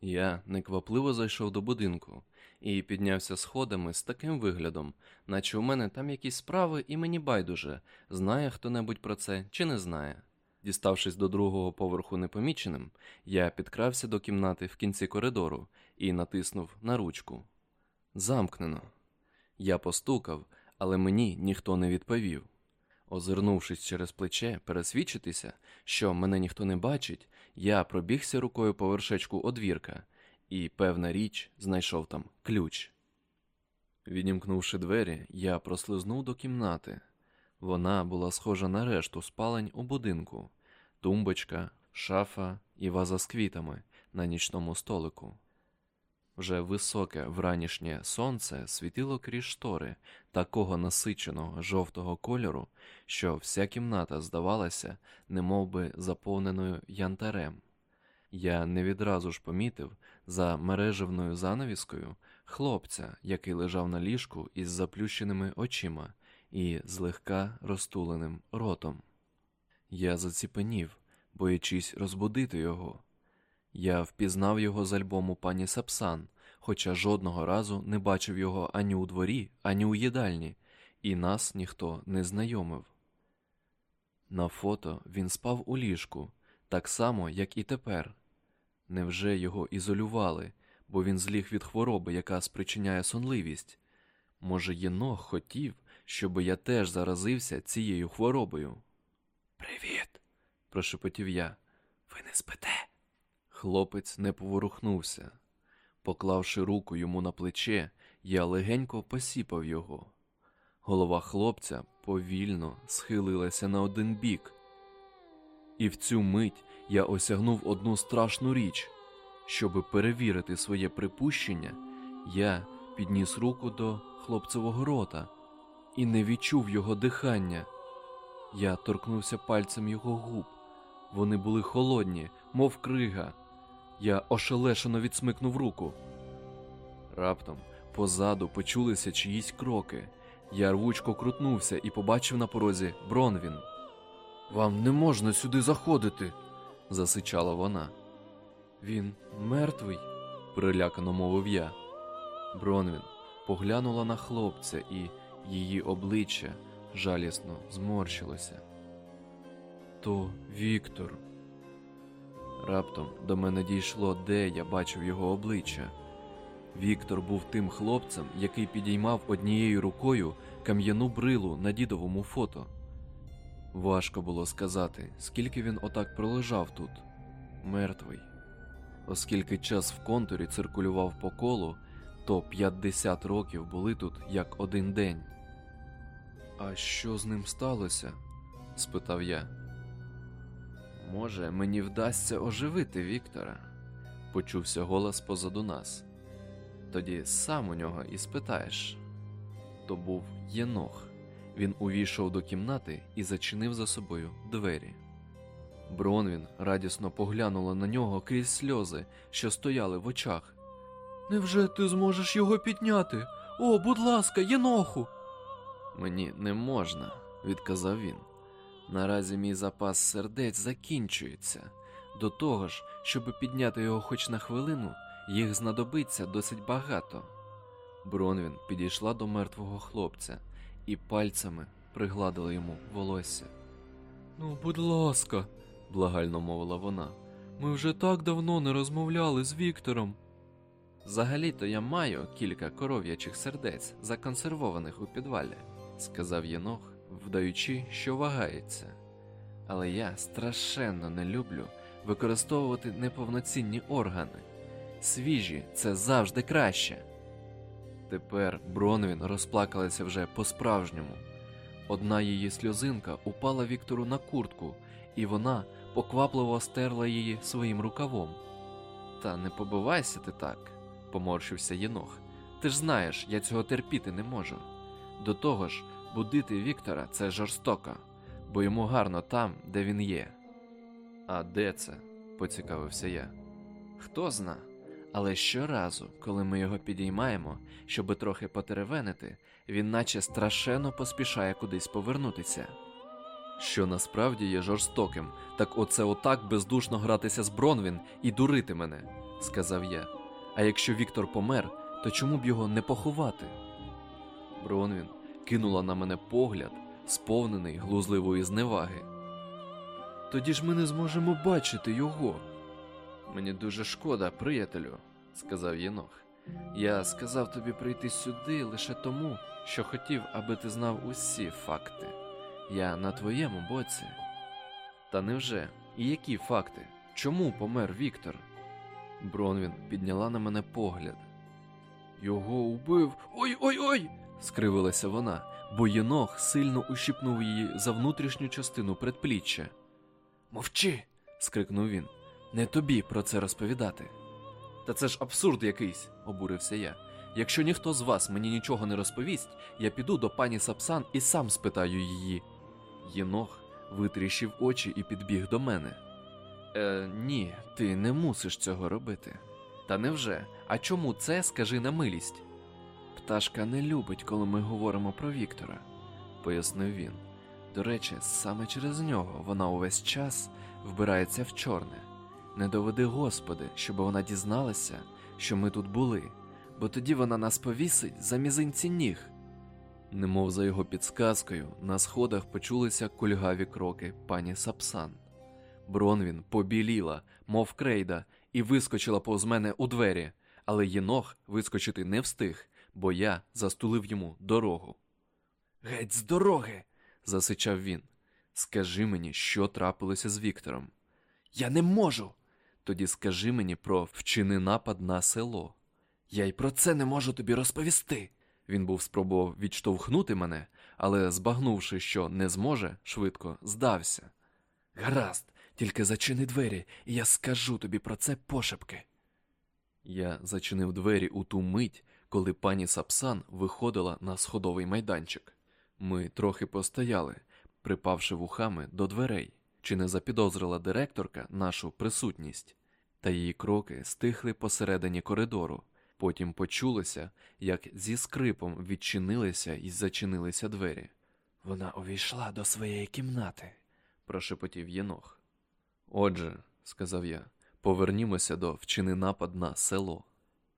Я неквапливо зайшов до будинку і піднявся сходами з таким виглядом, наче у мене там якісь справи, і мені байдуже, знає хто-небудь про це чи не знає. Діставшись до другого поверху непоміченим, я підкрався до кімнати в кінці коридору і натиснув на ручку. Замкнено. Я постукав, але мені ніхто не відповів. Озирнувшись через плече, пересвідчитися, що мене ніхто не бачить, я пробігся рукою по вершечку одвірка і, певна річ, знайшов там ключ. Відімкнувши двері, я прослизнув до кімнати. Вона була схожа на решту спалень у будинку, тумбочка, шафа і ваза з квітами на нічному столику. Вже високе вранішнє сонце світило крізь штори такого насиченого жовтого кольору, що вся кімната здавалася немовби заповненою янтарем. Я не відразу ж помітив за мережевною занавіскою хлопця, який лежав на ліжку із заплющеними очима і злегка розтуленим ротом. Я заціпенів, боячись розбудити його. Я впізнав його з альбому пані Сапсан, хоча жодного разу не бачив його ані у дворі, ані у їдальні, і нас ніхто не знайомив. На фото він спав у ліжку, так само, як і тепер. Невже його ізолювали, бо він зліг від хвороби, яка спричиняє сонливість? Може, Єнох хотів, щоб я теж заразився цією хворобою? Привіт, прошепотів я. Ви не спите? Хлопець не поворухнувся. Поклавши руку йому на плече, я легенько посіпав його. Голова хлопця повільно схилилася на один бік. І в цю мить я осягнув одну страшну річ. Щоби перевірити своє припущення, я підніс руку до хлопцевого рота і не відчув його дихання. Я торкнувся пальцем його губ. Вони були холодні, мов крига. Я ошелешено відсмикнув руку. Раптом позаду почулися чиїсь кроки. Я рвучко крутнувся і побачив на порозі Бронвін. Вам не можна сюди заходити, засичала вона. Він мертвий, перелякано мовив я. Бронвін поглянула на хлопця, і її обличчя жалісно зморщилося. То Віктор. Раптом до мене дійшло, де я бачив його обличчя. Віктор був тим хлопцем, який підіймав однією рукою кам'яну брилу на дідовому фото. Важко було сказати, скільки він отак пролежав тут, мертвий. Оскільки час в контурі циркулював по колу, то 50 років були тут як один день. А що з ним сталося? спитав я. Може, мені вдасться оживити Віктора, почувся голос позаду нас. Тоді сам у нього і спитаєш. То був Єнох. Він увійшов до кімнати і зачинив за собою двері. Бронвін радісно поглянула на нього крізь сльози, що стояли в очах. Невже ти зможеш його підняти? О, будь ласка, Єноху. Мені не можна, відказав він. Наразі мій запас сердець закінчується. До того ж, щоб підняти його хоч на хвилину, їх знадобиться досить багато. Бронвін підійшла до мертвого хлопця і пальцями пригладила йому волосся. Ну, будь ласка, благально мовила вона. Ми вже так давно не розмовляли з Віктором. Взагалі-то я маю кілька коров'ячих сердець, законсервованих у підвалі, сказав Єнох, вдаючи, що вагається. Але я страшенно не люблю використовувати неповноцінні органи. Свіжі це завжди краще. Тепер Бронвін розплакалася вже по-справжньому. Одна її сльозинка упала Віктору на куртку, і вона поквапливо стерла її своїм рукавом. Та не побивайся ти так, поморщився Єнох. Ти ж знаєш, я цього терпіти не можу. До того ж, будити Віктора це жорстоко, бо йому гарно там, де він є. А де це? поцікавився я. Хто зна? Але щоразу, коли ми його підіймаємо, щоби трохи потеревенити, він наче страшенно поспішає кудись повернутися. Що насправді є жорстоким, так оце отак бездушно гратися з Бронвін і дурити мене, сказав я. А якщо Віктор помер, то чому б його не поховати? Бронвін кинула на мене погляд, сповнений глузливої зневаги. Тоді ж ми не зможемо бачити його. Мені дуже шкода, приятелю, сказав Єнох. Я сказав тобі прийти сюди лише тому, що хотів, аби ти знав усі факти. Я на твоєму боці. Та невже? І які факти? Чому помер Віктор? Бронвін підняла на мене погляд. Його убив. Ой-ой-ой! Скривилася вона, бо єнох сильно ущипнув її за внутрішню частину предпліччя. Мовчи. скрикнув він. Не тобі про це розповідати. Та це ж абсурд якийсь, обурився я. Якщо ніхто з вас мені нічого не розповість, я піду до пані Сапсан і сам спитаю її. Єнох витріщив очі і підбіг до мене. Е, ні, ти не мусиш цього робити. Та невже? А чому це скажи на милість? Пташка не любить, коли ми говоримо про Віктора, пояснив він. До речі, саме через нього вона увесь час вбирається в чорне. Не доведи, Господи, щоб вона дізналася, що ми тут були, бо тоді вона нас повісить за мізинці ніг. Немов за його підсказкою, на сходах почулися кульгаві кроки пані Сапсан. Бронвін побіліла, мов крейда, і вискочила повз мене у двері, але єнох вискочити не встиг, бо я застулив йому дорогу. Геть з дороги. засичав він. Скажи мені, що трапилося з Віктором. Я не можу. Тоді скажи мені про вчини напад на село. Я й про це не можу тобі розповісти. Він був спробував відштовхнути мене, але, збагнувши, що не зможе, швидко здався. Гаразд, тільки зачини двері, і я скажу тобі про це пошепки. Я зачинив двері у ту мить, коли пані Сапсан виходила на сходовий майданчик. Ми трохи постояли, припавши вухами до дверей, чи не запідозрила директорка нашу присутність, та її кроки стихли посередині коридору. Потім почулося, як зі скрипом відчинилися і зачинилися двері. Вона увійшла до своєї кімнати, прошепотів єнох. Отже, сказав я, повернімося до вчини напад на село.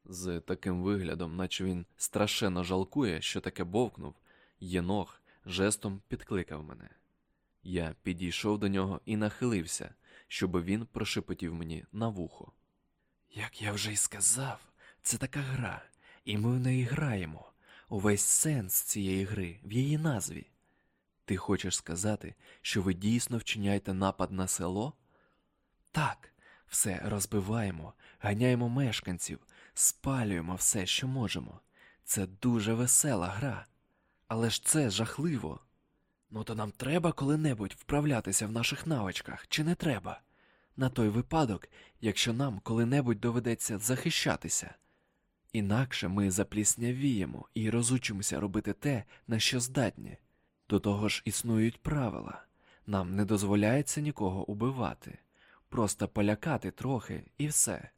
З таким виглядом, наче він страшенно жалкує, що таке бовкнув, єнох жестом підкликав мене. Я підійшов до нього і нахилився, щоб він прошепотів мені на вухо. Як я вже й сказав, це така гра, і ми в неї граємо. Увесь сенс цієї гри в її назві. Ти хочеш сказати, що ви дійсно вчиняєте напад на село? Так, все розбиваємо, ганяємо мешканців, спалюємо все, що можемо. Це дуже весела гра. Але ж це жахливо. Ну то нам треба коли-небудь вправлятися в наших навичках, чи не треба? На той випадок, якщо нам коли-небудь доведеться захищатися. Інакше ми запліснявіємо і розучимося робити те, на що здатні. До того ж існують правила нам не дозволяється нікого убивати, просто полякати трохи і все.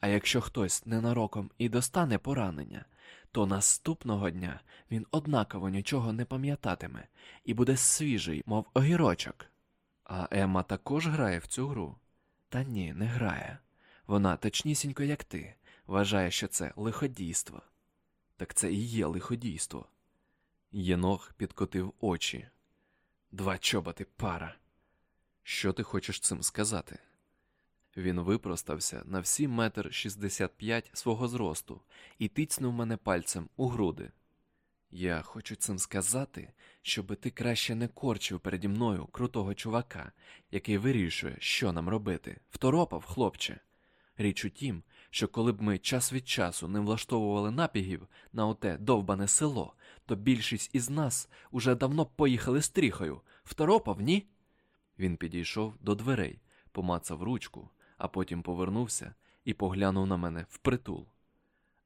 А якщо хтось ненароком і достане поранення, то наступного дня він однаково нічого не пам'ятатиме і буде свіжий, мов огірочок. А Емма також грає в цю гру? Та ні, не грає. Вона точнісінько, як ти, вважає, що це лиходійство. Так це і є лиходійство. Єнох підкотив очі. Два чоботи пара. Що ти хочеш цим сказати? Він випростався на всі метр шістдесят п'ять свого зросту і тицнув мене пальцем у груди. Я хочу цим сказати, щоби ти краще не корчив переді мною крутого чувака, який вирішує, що нам робити. Второпав, хлопче. Річ у тім, що коли б ми час від часу не влаштовували напігів на оте довбане село, то більшість із нас уже давно поїхали стріхою. Второпав, ні? Він підійшов до дверей, помацав ручку, а потім повернувся і поглянув на мене впритул.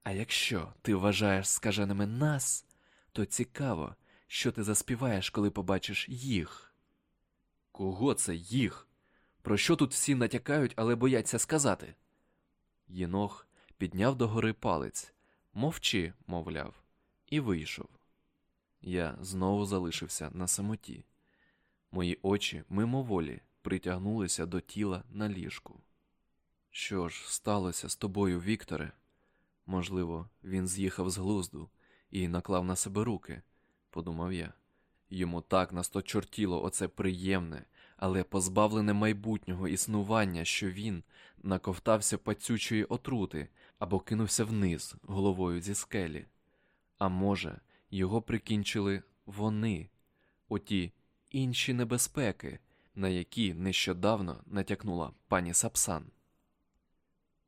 А якщо ти вважаєш скаженими нас, то цікаво, що ти заспіваєш, коли побачиш їх. Кого це їх? Про що тут всі натякають, але бояться сказати? Єнох підняв догори палець, мовчи, мовляв, і вийшов. Я знову залишився на самоті. Мої очі мимоволі притягнулися до тіла на ліжку. Що ж сталося з тобою, Вікторе? Можливо, він з'їхав з глузду і наклав на себе руки, подумав я. Йому так насточортіло оце приємне, але позбавлене майбутнього існування, що він наковтався пацючої отрути або кинувся вниз головою зі скелі. А може, його прикінчили вони, оті інші небезпеки, на які нещодавно натякнула пані Сапсан.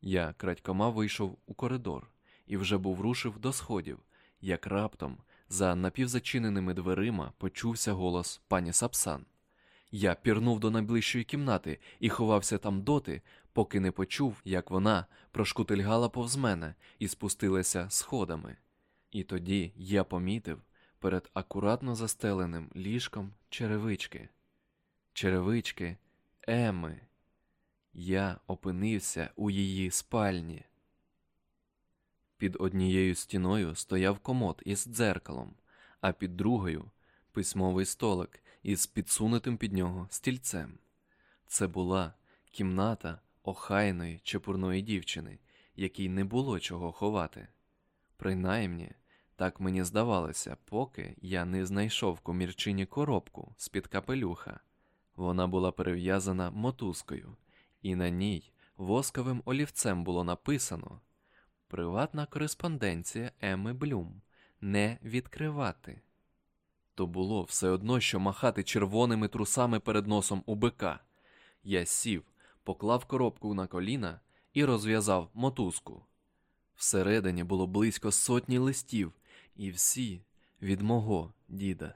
Я крадькома вийшов у коридор і вже був рушив до сходів, як раптом за напівзачиненими дверима почувся голос пані Сапсан. Я пірнув до найближчої кімнати і ховався там доти, поки не почув, як вона прошкутильгала повз мене і спустилася сходами. І тоді я помітив перед акуратно застеленим ліжком черевички. Черевички Еми. Я опинився у її спальні. Під однією стіною стояв комод із дзеркалом, а під другою письмовий столик із підсунутим під нього стільцем. Це була кімната охайної чепурної дівчини, якій не було чого ховати. Принаймні, так мені здавалося, поки я не знайшов комірчині коробку з-під капелюха. Вона була перев'язана мотузкою, і на ній восковим олівцем було написано Приватна кореспонденція Еми Блюм. Не відкривати. То було все одно, що махати червоними трусами перед носом у бика. Я сів, поклав коробку на коліна і розв'язав мотузку. Всередині було близько сотні листів, і всі від мого діда.